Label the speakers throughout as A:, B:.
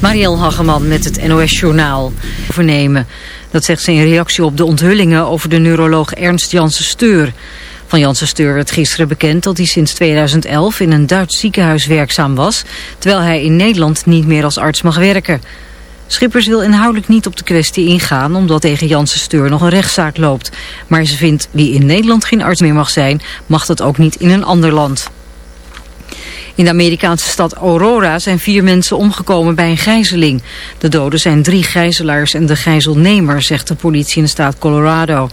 A: Marielle Hageman met het NOS Journaal vernemen. Dat zegt ze in reactie op de onthullingen over de neuroloog Ernst Janssen Steur. Van Janssen Steur werd gisteren bekend dat hij sinds 2011 in een Duits ziekenhuis werkzaam was... terwijl hij in Nederland niet meer als arts mag werken. Schippers wil inhoudelijk niet op de kwestie ingaan... omdat tegen Janssen Steur nog een rechtszaak loopt. Maar ze vindt wie in Nederland geen arts meer mag zijn... mag dat ook niet in een ander land. In de Amerikaanse stad Aurora zijn vier mensen omgekomen bij een gijzeling. De doden zijn drie gijzelaars en de gijzelnemer, zegt de politie in de staat Colorado.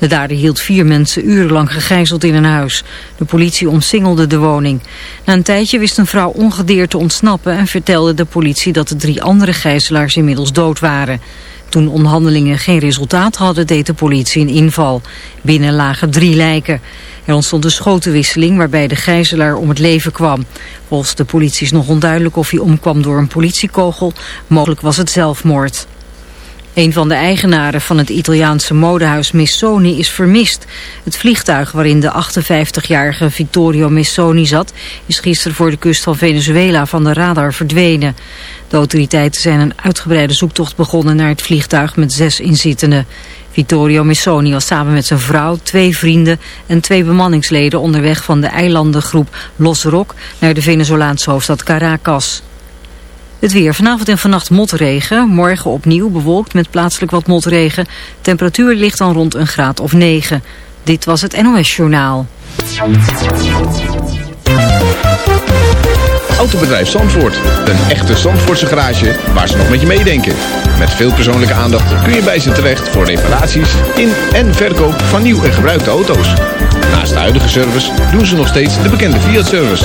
A: De dader hield vier mensen urenlang gegijzeld in een huis. De politie omsingelde de woning. Na een tijdje wist een vrouw ongedeerd te ontsnappen... en vertelde de politie dat de drie andere gijzelaars inmiddels dood waren. Toen onderhandelingen geen resultaat hadden, deed de politie een inval. Binnen lagen drie lijken. Er ontstond een schotenwisseling waarbij de gijzelaar om het leven kwam. Volgens de politie is nog onduidelijk of hij omkwam door een politiekogel. Mogelijk was het zelfmoord. Een van de eigenaren van het Italiaanse modehuis Missoni is vermist. Het vliegtuig waarin de 58-jarige Vittorio Missoni zat... is gisteren voor de kust van Venezuela van de radar verdwenen. De autoriteiten zijn een uitgebreide zoektocht begonnen naar het vliegtuig met zes inzittenden. Vittorio Missoni was samen met zijn vrouw, twee vrienden en twee bemanningsleden onderweg van de eilandengroep Los Roc naar de Venezolaanse hoofdstad Caracas. Het weer. Vanavond en vannacht motregen. Morgen opnieuw bewolkt met plaatselijk wat motregen. Temperatuur ligt dan rond een graad of 9. Dit was het NOS Journaal.
B: Autobedrijf Zandvoort. Een echte Zandvoortse garage waar ze nog met je meedenken. Met veel persoonlijke aandacht kun je bij ze terecht voor reparaties in en verkoop van nieuw en gebruikte auto's. Naast de huidige service doen ze nog steeds de bekende Fiat-service.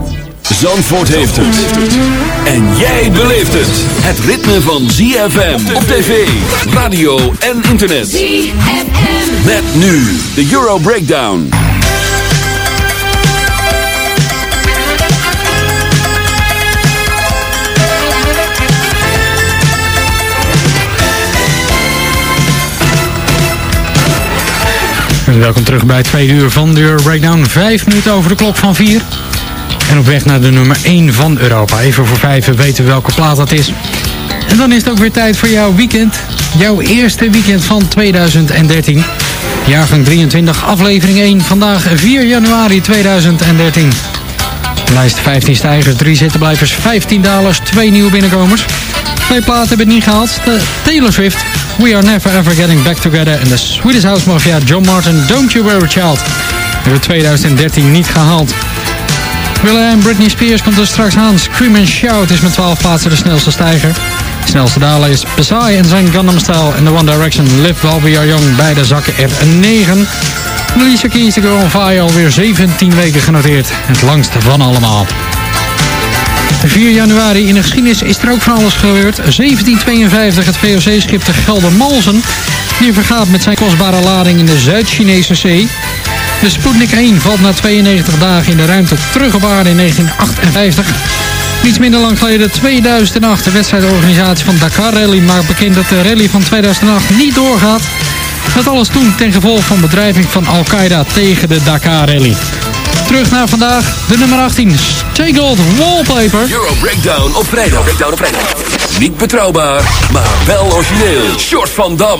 C: Zandvoort heeft het. En jij beleeft het. Het ritme van ZFM op tv, radio en internet.
D: ZFM.
C: Met nu de Euro Breakdown.
E: Welkom terug bij het tweede uur van de Euro Breakdown. Vijf minuten over de klok van vier. En op weg naar de nummer 1 van Europa. Even voor vijf weten we welke plaat dat is. En dan is het ook weer tijd voor jouw weekend. Jouw eerste weekend van 2013. Jaargang 23, aflevering 1. Vandaag 4 januari 2013. Lijst 15 stijgers, 3 zittenblijvers, 15 dalers, 2 nieuwe binnenkomers. Twee platen hebben het niet gehaald. De Taylor Swift, We Are Never Ever Getting Back Together. En de Swedish House Mafia, John Martin, Don't You Worry Child. Hebben 2013 niet gehaald. Willa en Britney Spears komt er straks aan. Scream and Shout is met 12 plaatsen de snelste stijger. De snelste daler is Psy en zijn Gundam Style. En The One Direction Live While We Are Young. Beide zakken er een 9. En Alicia Keys, The Girl on Fire, alweer 17 weken genoteerd. Het langste van allemaal. 4 januari in de geschiedenis is er ook van alles gebeurd. 1752 het VOC-schip de Geldermalsen. Die vergaat met zijn kostbare lading in de Zuid-Chinese zee. De Sputnik 1 valt na 92 dagen in de ruimte terug op aarde in 1958. Iets minder lang geleden, 2008, de wedstrijdorganisatie van Dakar Rally maakt bekend dat de rally van 2008 niet doorgaat. Dat alles toen ten gevolge van bedrijving van Al-Qaeda tegen de Dakar Rally. Terug naar vandaag, de nummer 18, Stay Gold Wallpaper.
C: Euro Breakdown op vrijdag. Breakdown op vrijdag. Niet betrouwbaar, maar wel origineel. Short van Dam.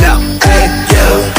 F: Hey, yo.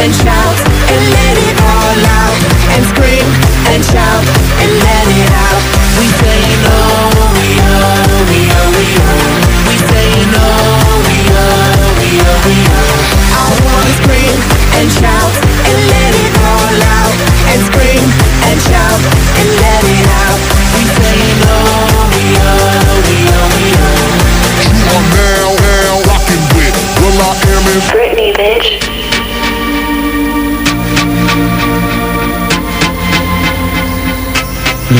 F: and shout and let it all out. And scream and shout and let it out. We saying oh, we oh, we oh, we oh. We saying oh, we oh, we oh, we oh. I wanna scream and shout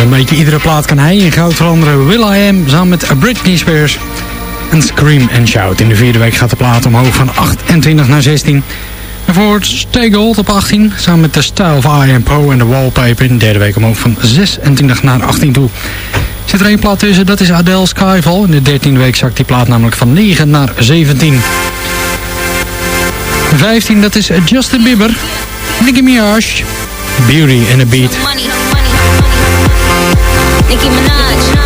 E: Een beetje iedere plaat kan hij in goud veranderen. Will I Am samen met Britney Spears. En Scream and Shout. In de vierde week gaat de plaat omhoog van 28 naar 16. En voor Stay op 18. Samen met The Style of I Am Pro en The Wallpaper. In de derde week omhoog van 26 naar 18 toe. Zit er één plaat tussen, dat is Adele Skyfall. In de dertiende week zakt die plaat namelijk van 9 naar 17. 15, dat is Justin Bieber. Nicki Minaj. Beauty and a Beat.
G: Nicki Minaj,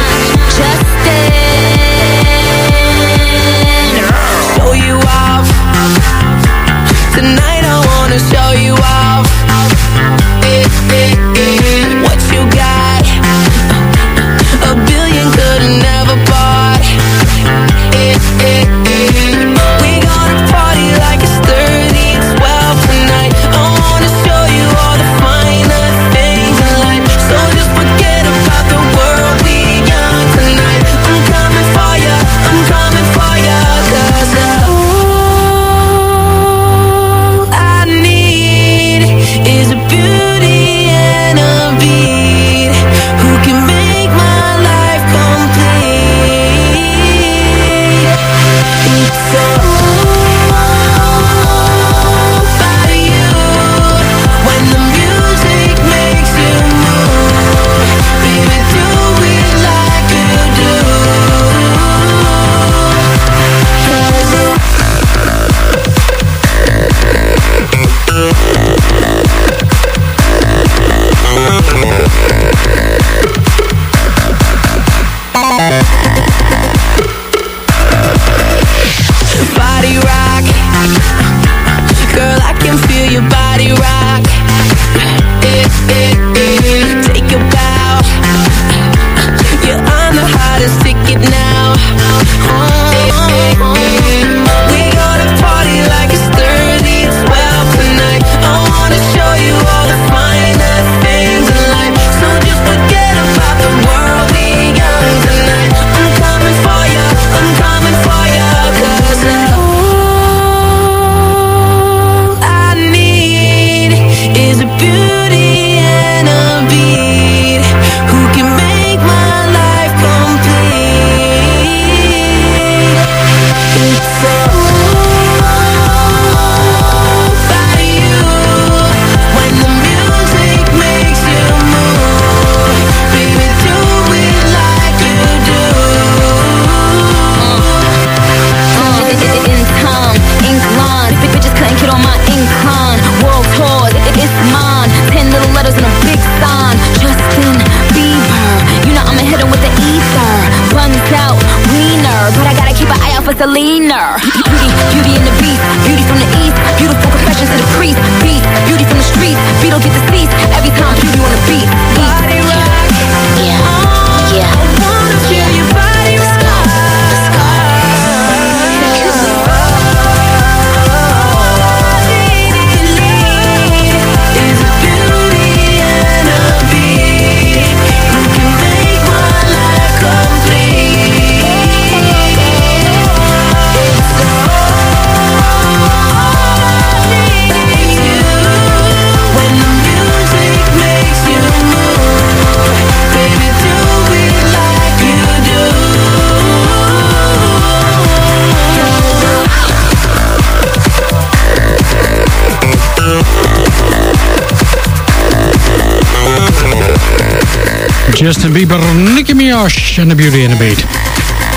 G: Justin
E: Bieber, Nicki Minaj en The Beauty and the Beat.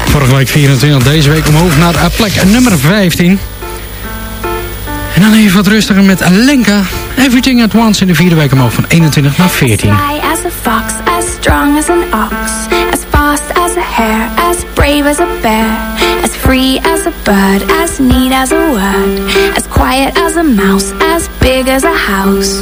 E: Vorige week 24, deze week omhoog naar eh, plek nummer 15. En dan even wat rustiger met Lenka. Everything at Once in de vierde week omhoog van 21 naar 14.
H: Fly as a fox, as strong as an ox, as fast as a hare, as brave as a bear, as free as a bird, as neat as a word, as quiet as a mouse, as big as a house.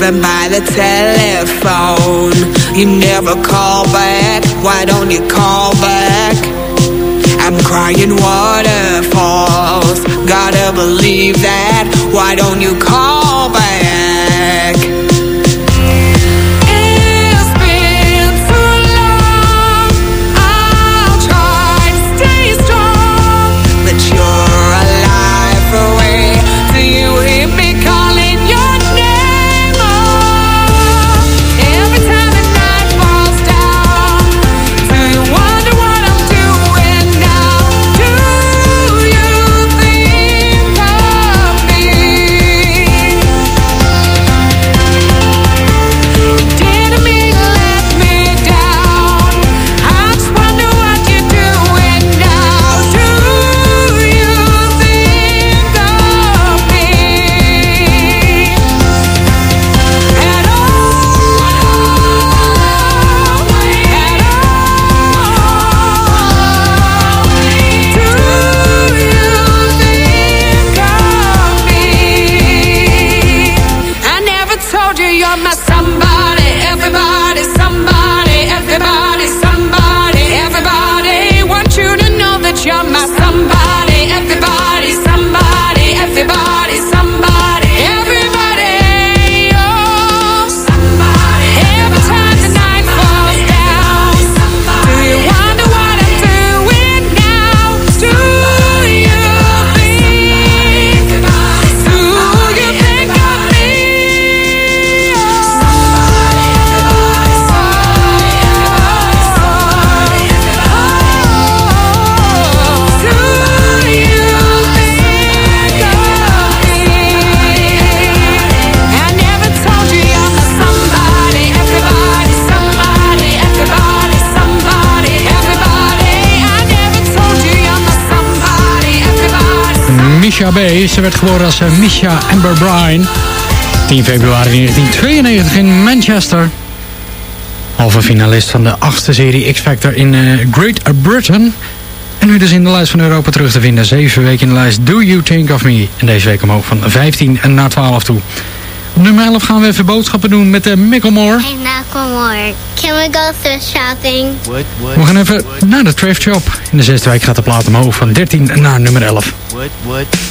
I: living by the telephone. You never call back. Why don't you call back? I'm crying waterfalls. Gotta believe that. Why don't you call
E: Misha B. Ze werd geboren als eh, Misha Amber Bryan. 10 februari 1992 in Manchester. Halve finalist van de achtste serie X-Factor in eh, Great Britain. En nu dus in de lijst van Europa terug te vinden. Zeven weken in de lijst Do You Think of Me. En deze week omhoog van 15 naar 12 toe. Op nummer 11 gaan we even boodschappen doen met de Micklemore.
J: Hey, Macklemore, can we go thrift shopping?
E: We gaan even naar de thrift shop. In de zesde week gaat de plaat omhoog van 13 naar nummer 11.
K: What, what,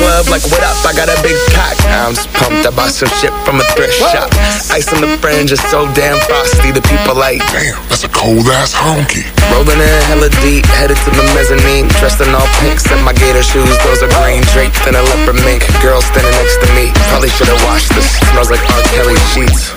L: club like, what up? I got a big cock. I'm just pumped. I bought some shit from a thrift shop. Ice on the fringe is so damn frosty. The people like, damn, that's a cold ass honky. Rolling in hella deep, headed to the mezzanine. Dressed in all pink, set my gator shoes. Those are green draped in a leopard mink. Girl standing next to me. Probably should have washed this. Smells like R. Kelly sheets.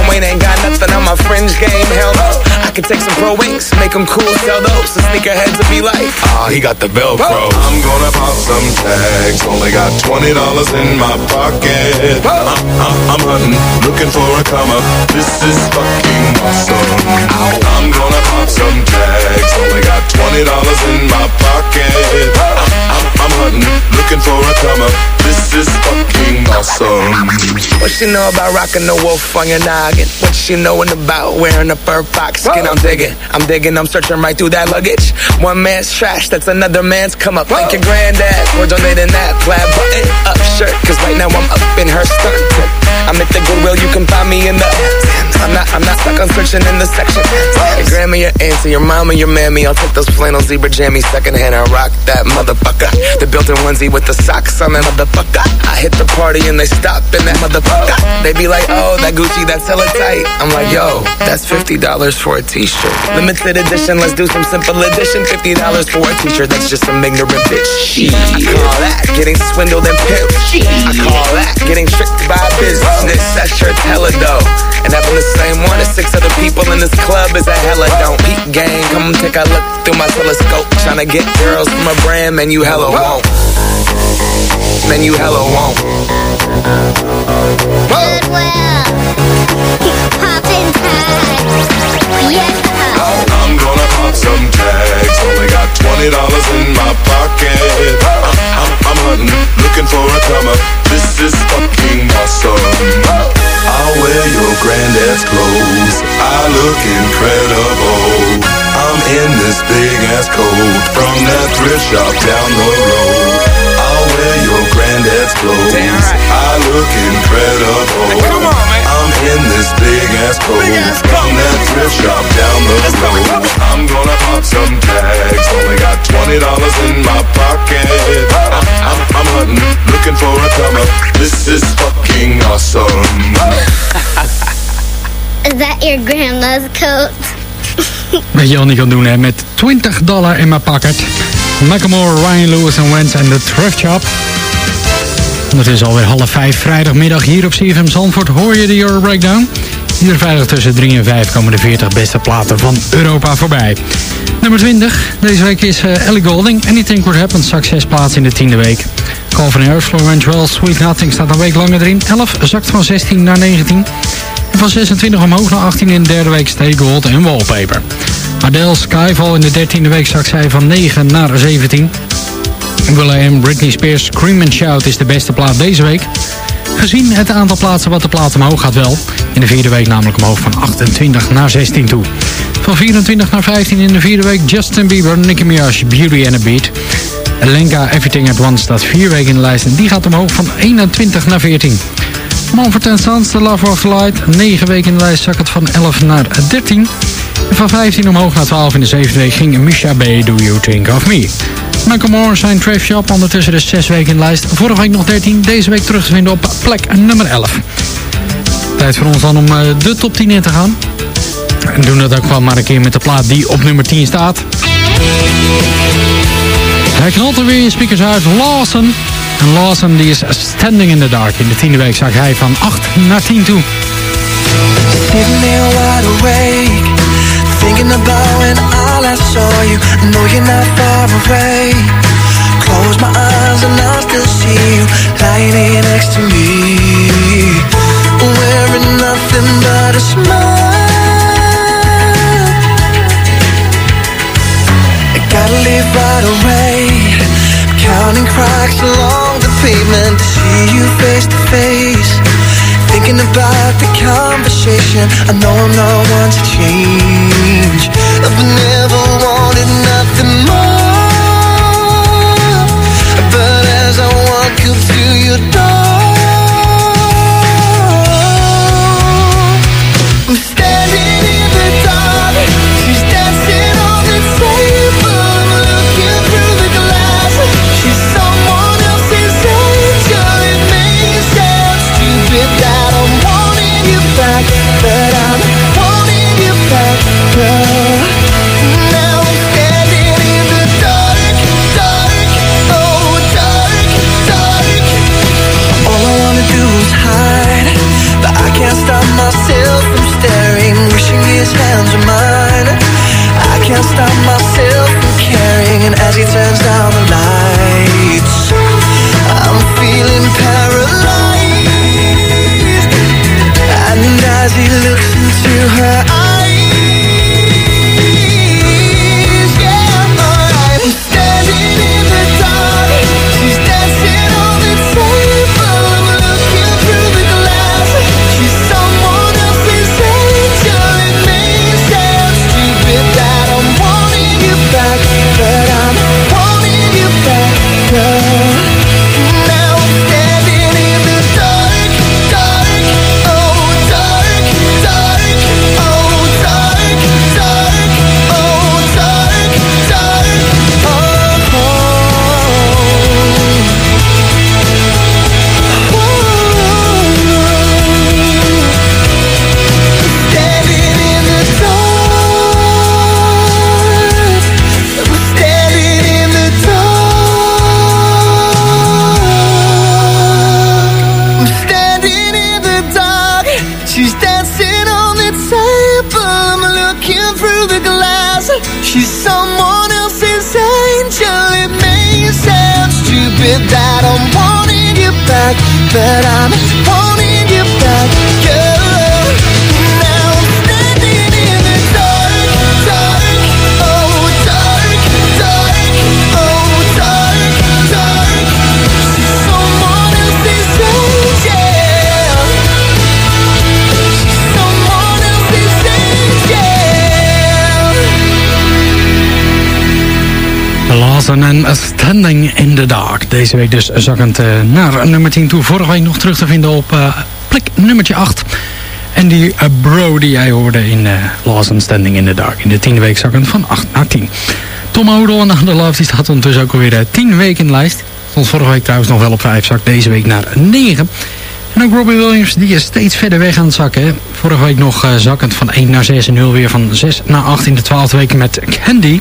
L: Wayne ain't got nothing on my fringe game. Hell no. I could take some pro wings, make them cool, sell those. The sneakerheads will be like,
M: Ah, he got the Velcro. I'm gonna pop some tags. Only got twenty dollars in my pocket. I'm, I'm, uh, uh, I'm hunting, looking for a come up. This is fucking awesome. I'm gonna pop some tags. Only got twenty dollars in my pocket. I'm, uh, I'm, I'm hunting, looking for a come up. This is fucking awesome.
L: What she know about rocking the wolf on your What she knowin' about wearing a fur fox skin? I'm digging, I'm digging, I'm searching right through that luggage. One man's trash, that's another man's come up. Thank your granddad for donating that plaid button up shirt. Cause right right now I'm up in her skirt. I'm at the Goodwill, you can find me in the. I'm not, I'm not stuck on searching in the section. Your grandma, your auntie, your mama, your mammy. I'll take those flannel zebra jammies secondhand and rock that motherfucker. The built-in onesie with the socks on that motherfucker. I hit the party and they stop in that motherfucker. They be like, oh, that Gucci, that's hella tight. I'm like, yo, that's $50 for a t-shirt. Limited edition, let's do some simple edition. $50 for a t-shirt, that's just some ignorant bitch. Shit. I call that getting swindled and pimped. I call that getting tricked by business. That shirt's hella dope. And having the same one as six other people in this club is a hella don't. Peak gang, come take a look through my telescope. Tryna get girls from a brand, man, you hella won't. Man, you hella won't.
J: Goodwill. Poppin' tags. Yeah.
M: I'm gonna pop some tags. Only got twenty dollars in my pocket. I'm, I'm, I'm hunting, looking for a comer. This is fucking awesome. I'll wear your granddad's clothes. I look incredible. I'm in this big ass coat from that thrift shop down the road. I'll wear your granddad's clothes. I look incredible. Come on, man. I'm in this big ass coat from that thrift shop down the road. I'm gonna pop some tags. Only got twenty dollars in my pocket. I'm, I'm, I'm hunting, looking for a comer. This is fucking awesome.
J: Is that your grandma's coat?
E: Wat je al niet kan doen hè, met 20 dollar in mijn pakket. Macklemore, Ryan Lewis en Wanz en de Thrift Shop. Het is alweer half vijf vrijdagmiddag hier op CFM Zandvoort. Hoor je de Euro Breakdown? Iedere vrijdag tussen 3 en 5 komen de 40 beste platen van Europa voorbij. Nummer 20. Deze week is eh, Ellie Golding. Anything Could Happen. Straks 6 plaatsen in de tiende week. Calvin Harris, Florence Wells, Sweet Nothing staat een week langer erin. 11 zakt van 16 naar 19. En van 26 omhoog naar 18 in de derde week Stay Gold en Wallpaper. Adele Skyfall in de dertiende week zakt zij van 9 naar 17. Will.i.am, Britney Spears, Scream and Shout is de beste plaat deze week. Gezien het aantal plaatsen wat de plaat omhoog gaat wel. In de vierde week namelijk omhoog van 28 naar 16 toe. Van 24 naar 15 in de vierde week Justin Bieber, Nicki Minaj, Beauty and a Beat. Lenka Everything at Once staat vier weken in de lijst en die gaat omhoog van 21 naar 14. Manfred Sons, The Love of Light. 9 weken in de lijst zak het van 11 naar 13. En van 15 omhoog naar 12 in de zevende week ging Misha B. Do You Think of Me. Michael Moore zijn Trave Shop ondertussen dus 6 weken in de lijst. Vorige week nog 13, deze week terug te vinden op plek nummer 11. Tijd voor ons dan om eh, de top 10 in te gaan. En doen dat ook wel maar een keer met de plaat die op nummer 10 staat. Hij knalt er weer in speakers uit. Lawson. En Lawson die is standing in the dark. In de tiende week zag hij van 8 naar 10 toe.
N: Sitting there wide awake Thinking about when I last saw you. I know you're not far away. Close my eyes and I still see you. Lying here next to me. Wearing nothing but a smile. I gotta leave right away. Counting cracks along the pavement To see you face to face Thinking about the conversation. I know I'm not one to change. But never wanted nothing more that I'm wanting you back, but I'm wanting you back,
E: Lawson en Standing in the Dark. Deze week dus zakkend eh, naar nummer 10 toe. Vorige week nog terug te vinden op eh, plek nummertje 8. En die eh, bro die jij hoorde in uh, Lawson Standing in the Dark. In de tiende week zakkend van 8 naar 10. Tom Odell en The Love die staat ondertussen ook alweer 10 weken in de lijst. Stond vorige week trouwens nog wel op 5, zak deze week naar 9. En ook Robbie Williams die is steeds verder weg aan het zakken. Vorige week nog eh, zakkend van 1 naar 6 en 0 weer van 6 naar 8 in de 12e week met Candy.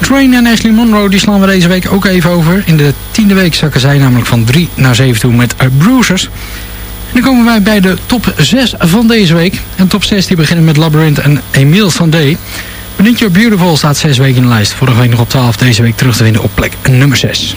E: Train en Ashley Monroe die slaan we deze week ook even over. In de tiende week zakken zij namelijk van 3 naar 7 toe met uh, Bruisers. Dan komen wij bij de top 6 van deze week. En top 6 die beginnen met Labyrinth en Emile Sandé. Your Beautiful staat 6 weken in de lijst. Vorige week nog op 12, deze week terug te vinden op plek nummer 6.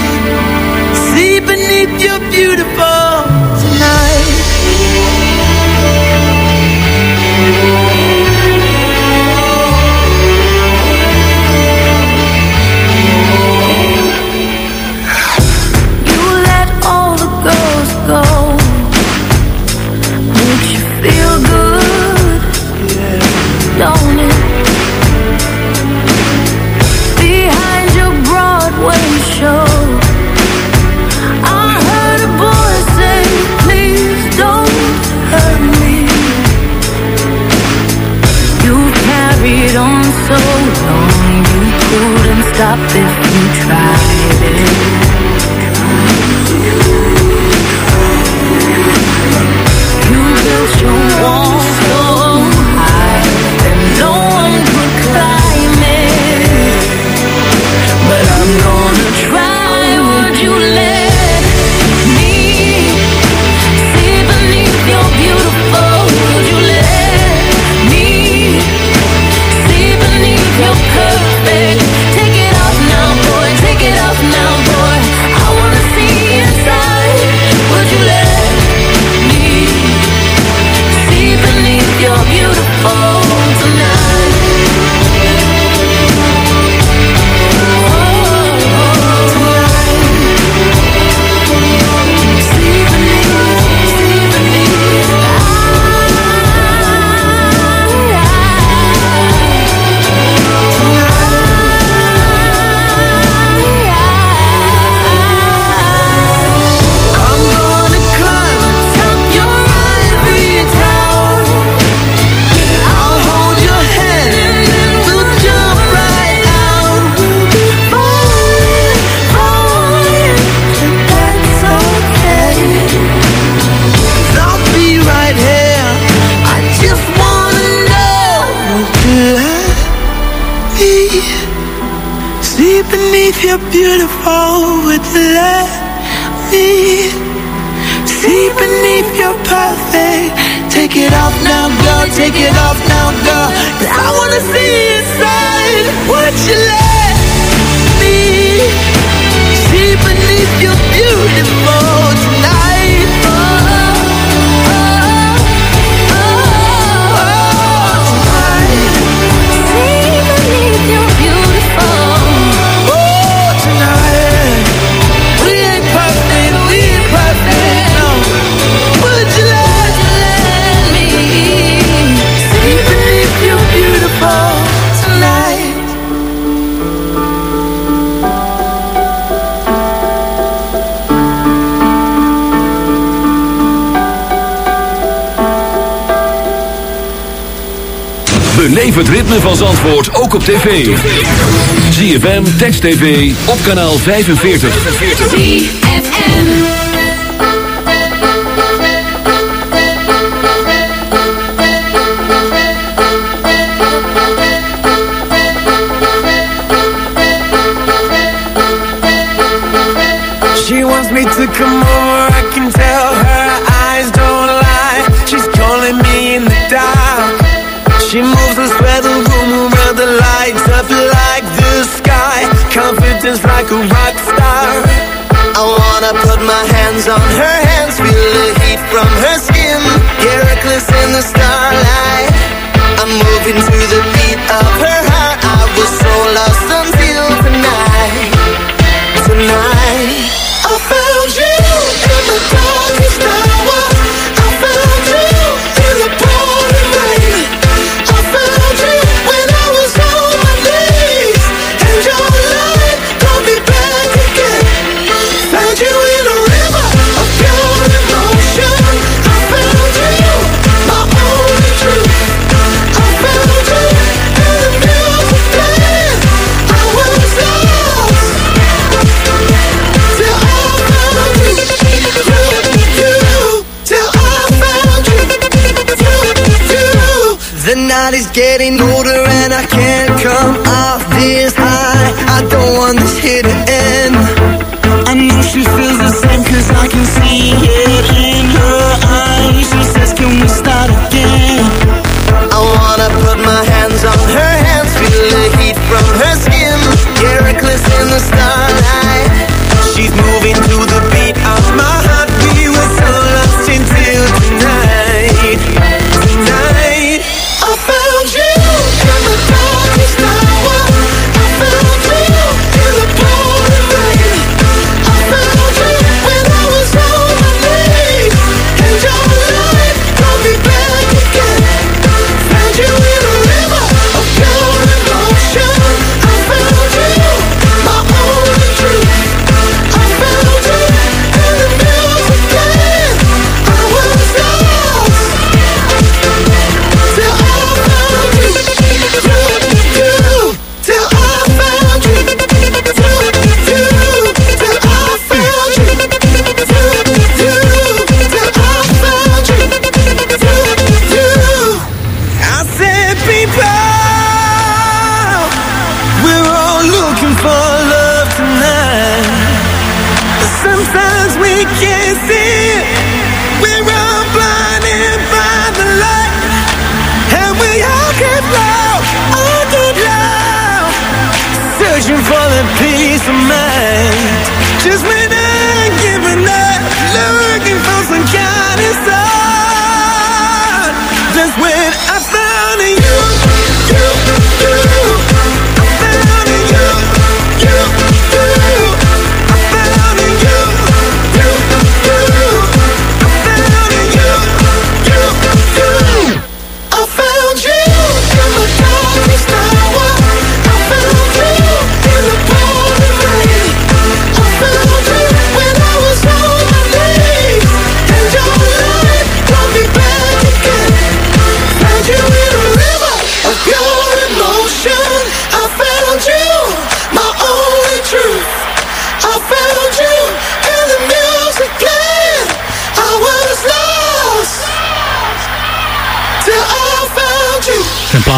O: beneath your beautiful
P: stop if you tried
C: Beleef het ritme van Zandvoort ook op tv. ZFM, Text TV, op kanaal 45.
F: She wants me to come over,
N: my on her hands, feel the heat from her skin. Get reckless in the starlight. I'm moving to the beat of her
F: getting older and I can't come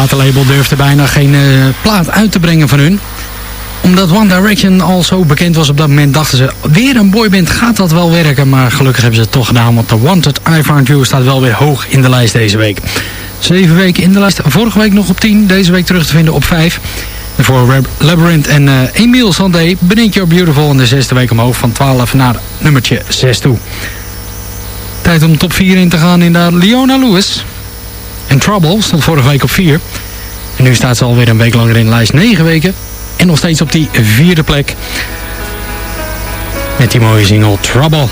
E: platenlabel durfde bijna geen eh, plaat uit te brengen van hun. Omdat One Direction al zo bekend was op dat moment, dachten ze... weer een boyband, gaat dat wel werken? Maar gelukkig hebben ze het toch gedaan, want The Wanted I Found You staat wel weer hoog in de lijst deze week. Zeven weken in de lijst, vorige week nog op 10, deze week terug te vinden op 5. En voor Labyrinth en eh Emile Sandé bedenk You're Beautiful in de zesde week omhoog van 12 naar nummertje 6 toe. Tijd om top 4 in te gaan in de Leona Lewis. En Trouble stond vorige week op 4. En nu staat ze alweer een week langer in de lijst 9 weken. En nog steeds op die vierde plek. Met die mooie single Trouble.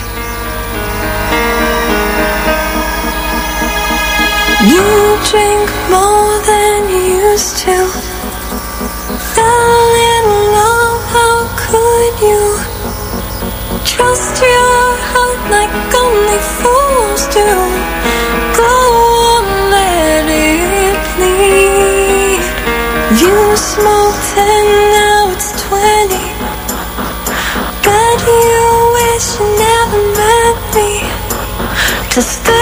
P: You drink more than you used to. Fell in love, how could you? Trust your heart like only fools do. Go
I: to stay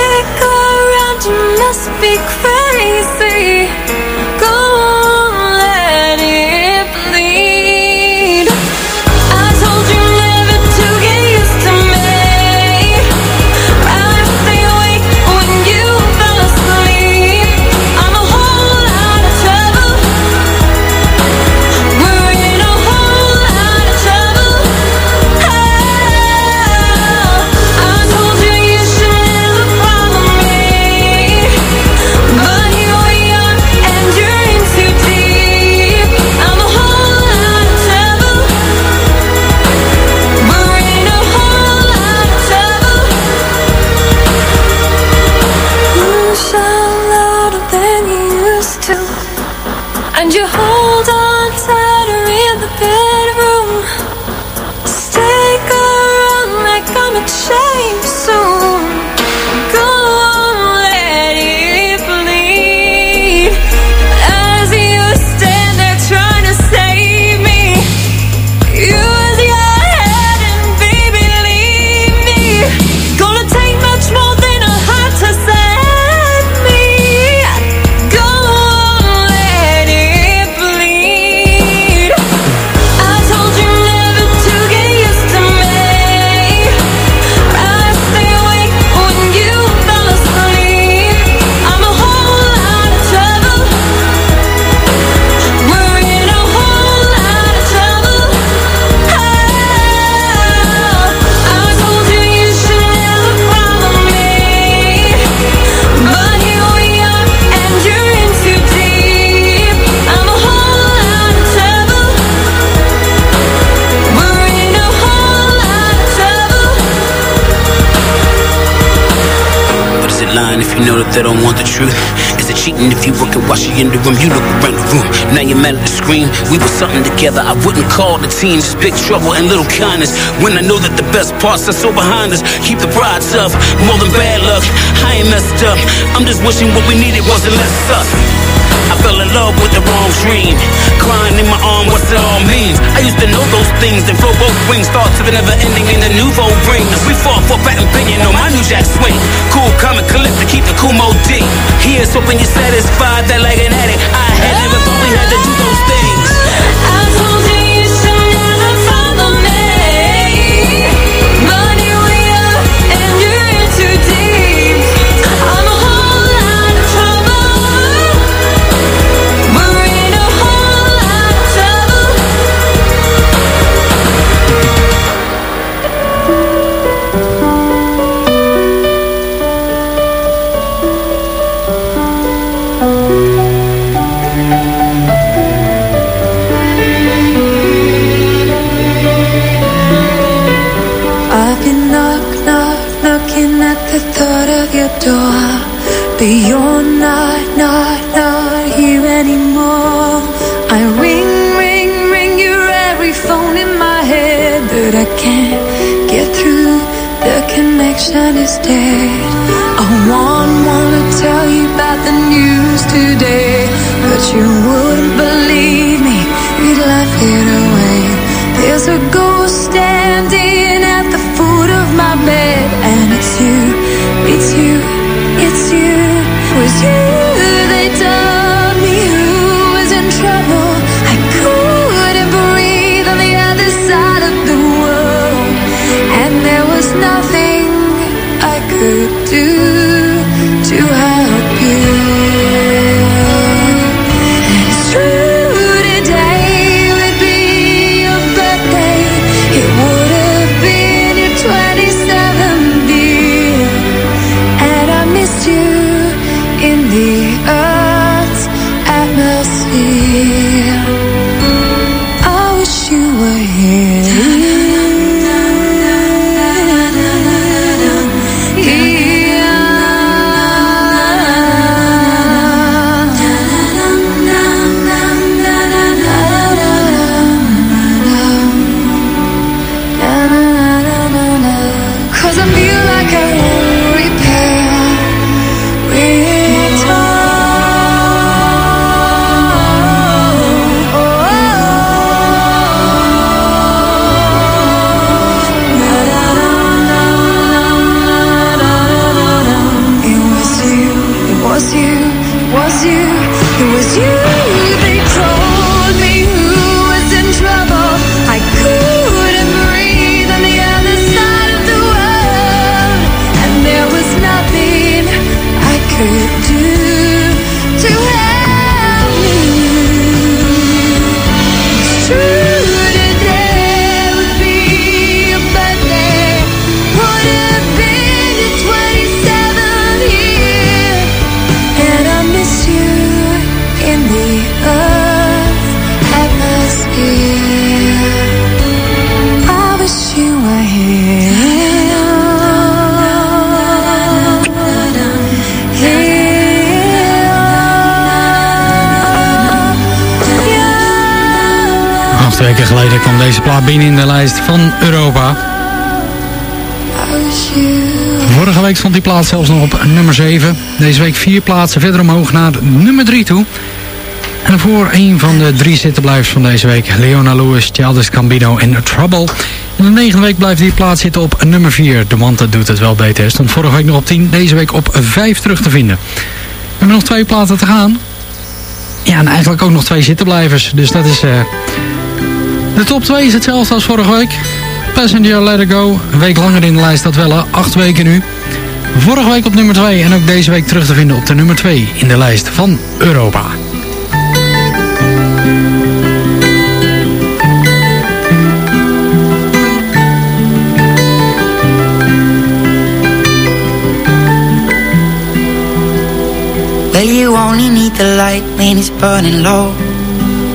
I: you're
Q: We were something together, I wouldn't call the team just big trouble and little kindness. When I know that the best parts are so behind us, keep the pride tough, more than bad luck. I ain't messed up, I'm just wishing what we needed wasn't less us. I fell in love with the wrong dream. Crying in my arm, what's it all mean? I used to know those things and flow both wings. Thoughts of it never ending in the nouveau ring. We fought for patent opinion on my new jack swing. Cool, and collect to keep the cool mode D. Here's hoping you're satisfied that like an addict. I had never thought we had to do those things.
I: You're
P: not, not, not here anymore. I ring, ring, ring your every phone in my head. But I can't get through, the connection is dead. I want, wanna tell you about the news today. But you wouldn't believe me, you'd laugh it away. There's a ghost standing do to help
E: Acht weken geleden kwam deze plaat binnen in de lijst van Europa. Vorige week stond die plaats zelfs nog op nummer 7. Deze week vier plaatsen verder omhoog naar nummer 3 toe. En voor een van de drie zittenblijvers van deze week. Leona Lewis, Childish Gambino en Trouble. In de negende week blijft die plaats zitten op nummer 4. De Manta doet het wel beter. Stond vorige week nog op 10. Deze week op 5 terug te vinden. We hebben nog twee platen te gaan. Ja, en eigenlijk ook nog twee zittenblijvers. Dus dat is... eh, De top 2 is hetzelfde als vorige week. Passenger Let It Go. Een week langer in de lijst, dat wel. Acht weken nu. Vorige week op nummer 2 en ook deze week terug te vinden op de nummer 2 in de lijst van Europa.
R: Well, you only need the light when it's burning low.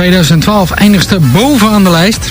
P: 2012 eindigste bovenaan de lijst.